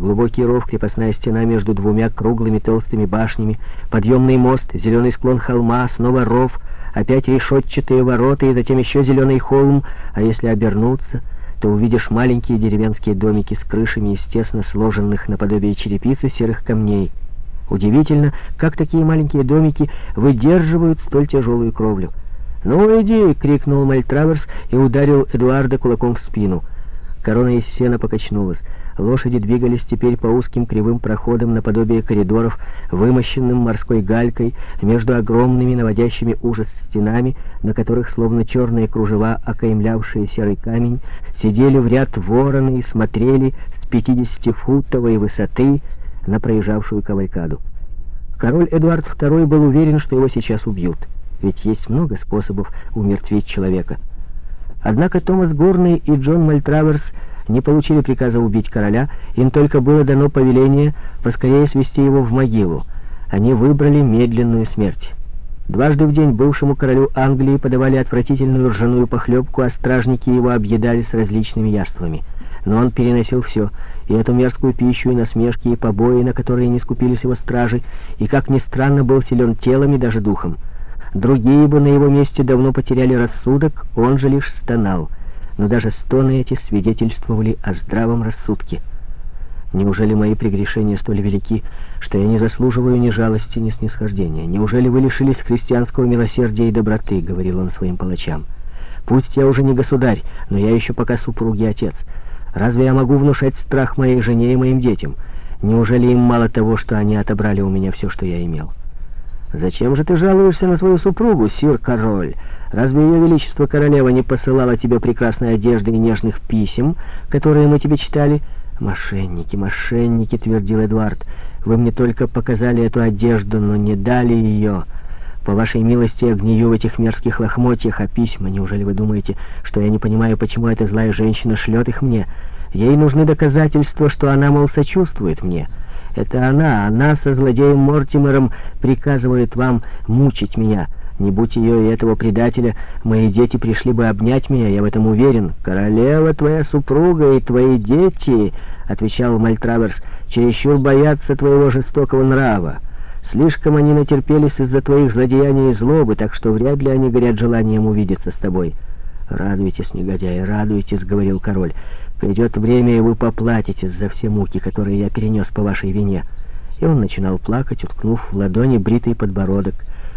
Глубокий ров, крепостная стена между двумя круглыми толстыми башнями, подъемный мост, зеленый склон холма, снова ров, опять решетчатые ворота и затем еще зеленый холм, а если обернуться, то увидишь маленькие деревенские домики с крышами из тесно сложенных наподобие черепицы серых камней. Удивительно, как такие маленькие домики выдерживают столь тяжелую кровлю. «Ну, иди!» — крикнул Мальтраверс и ударил Эдуарда кулаком в спину. Корона из сена покачнулась. Лошади двигались теперь по узким кривым проходам наподобие коридоров, вымощенным морской галькой, между огромными наводящими ужас стенами, на которых, словно черные кружева, окаймлявшие серый камень, сидели в ряд вороны и смотрели с пятидесятифутовой высоты на проезжавшую кавалькаду. Король Эдуард II был уверен, что его сейчас убьют, ведь есть много способов умертвить человека. Однако Томас Горный и Джон Мальтраверс не получили приказа убить короля, им только было дано повеление поскорее свести его в могилу. Они выбрали медленную смерть. Дважды в день бывшему королю Англии подавали отвратительную ржаную похлебку, а стражники его объедали с различными яствами. Но он переносил все, и эту мерзкую пищу, и насмешки, и побои, на которые не скупились его стражи, и, как ни странно, был силен телом и даже духом. Другие бы на его месте давно потеряли рассудок, он же лишь стонал — но даже стоны эти свидетельствовали о здравом рассудке. Неужели мои прегрешения столь велики, что я не заслуживаю ни жалости, ни снисхождения? Неужели вы лишились христианского милосердия и доброты, — говорил он своим палачам. Пусть я уже не государь, но я еще пока супруг и отец. Разве я могу внушать страх моей жене и моим детям? Неужели им мало того, что они отобрали у меня все, что я имел? «Зачем же ты жалуешься на свою супругу, сир-король? Разве ее величество королева не посылала тебе прекрасной одежды и нежных писем, которые мы тебе читали?» «Мошенники, мошенники», — твердил Эдуард. «Вы мне только показали эту одежду, но не дали ее. По вашей милости я гнию в этих мерзких лохмотьях, а письма, неужели вы думаете, что я не понимаю, почему эта злая женщина шлет их мне? Ей нужны доказательства, что она, мол, сочувствует мне». Это она, она со злодеем Мортимером приказывает вам мучить меня. Не будь ее и этого предателя, мои дети пришли бы обнять меня, я в этом уверен. Королева твоя супруга и твои дети, — отвечал Мальтраверс, — чересчур боятся твоего жестокого нрава. Слишком они натерпелись из-за твоих злодеяний и злобы, так что вряд ли они горят желанием увидеться с тобой. «Радуйтесь, негодяи, радуйтесь», — говорил король. Придет время, и вы поплатитесь за все муки, которые я перенес по вашей вине». И он начинал плакать, уткнув в ладони бритый подбородок.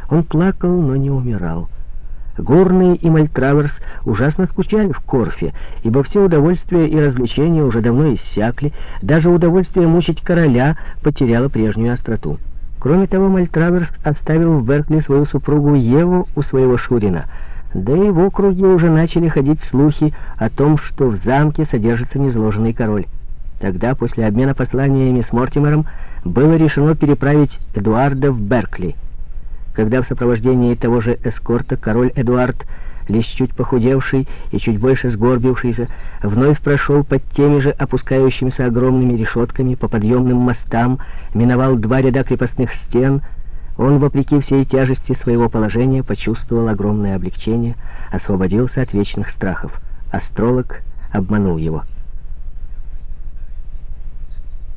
Он плакал, но не умирал. Горный и Мальтраверс ужасно скучали в Корфе, ибо все удовольствия и развлечения уже давно иссякли, даже удовольствие мучить короля потеряло прежнюю остроту. Кроме того, Мальтраверс оставил в Беркли свою супругу Еву у своего Шурина — да и в округе уже начали ходить слухи о том, что в замке содержится незложенный король. Тогда, после обмена посланиями с Мортимером, было решено переправить Эдуарда в Беркли. Когда в сопровождении того же эскорта король Эдуард, лишь чуть похудевший и чуть больше сгорбившийся, вновь прошел под теми же опускающимися огромными решетками по подъемным мостам, миновал два ряда крепостных стен — он, вопреки всей тяжести своего положения, почувствовал огромное облегчение, освободился от вечных страхов. Астролог обманул его.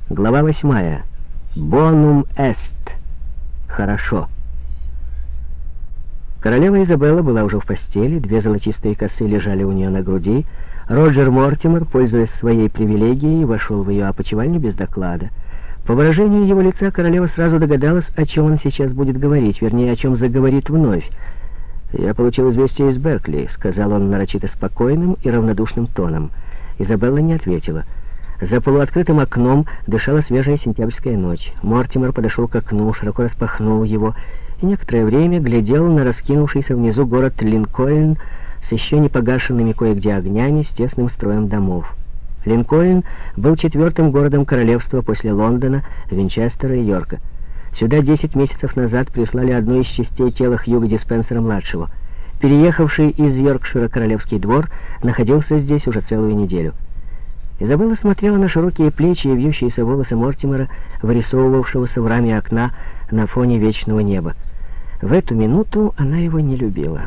Глава восьмая. «Бонум эст». Хорошо. Королева Изабелла была уже в постели, две золотистые косы лежали у нее на груди. Роджер Мортимер, пользуясь своей привилегией, вошел в ее опочивальню без доклада. По выражению его лица королева сразу догадалась, о чем он сейчас будет говорить, вернее, о чем заговорит вновь. «Я получил известие из Беркли», — сказал он нарочито спокойным и равнодушным тоном. Изабелла не ответила. За полуоткрытым окном дышала свежая сентябрьская ночь. Мортимер подошел к окну, широко распахнул его и некоторое время глядел на раскинувшийся внизу город Линкольн с еще не погашенными кое-где огнями, с тесным строем домов. Линкольн был четвертым городом королевства после Лондона, Винчестера и Йорка. Сюда 10 месяцев назад прислали одну из частей тела Хьюга Диспенсера-младшего. Переехавший из Йоркшира королевский двор находился здесь уже целую неделю. Изабелла смотрела на широкие плечи и вьющиеся волосы Мортимера, вырисовывавшегося в раме окна на фоне вечного неба. В эту минуту она его не любила.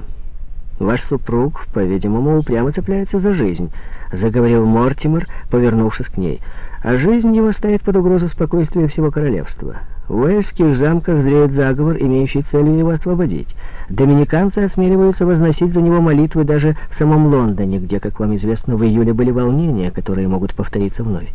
«Ваш супруг, по-видимому, упрямо цепляется за жизнь», — заговорил Мортимер, повернувшись к ней. а жизнь его ставит под угрозу спокойствия всего королевства. В Уэльских замках зреет заговор, имеющий целью его освободить. Доминиканцы осмеливаются возносить за него молитвы даже в самом Лондоне, где, как вам известно, в июле были волнения, которые могут повториться вновь.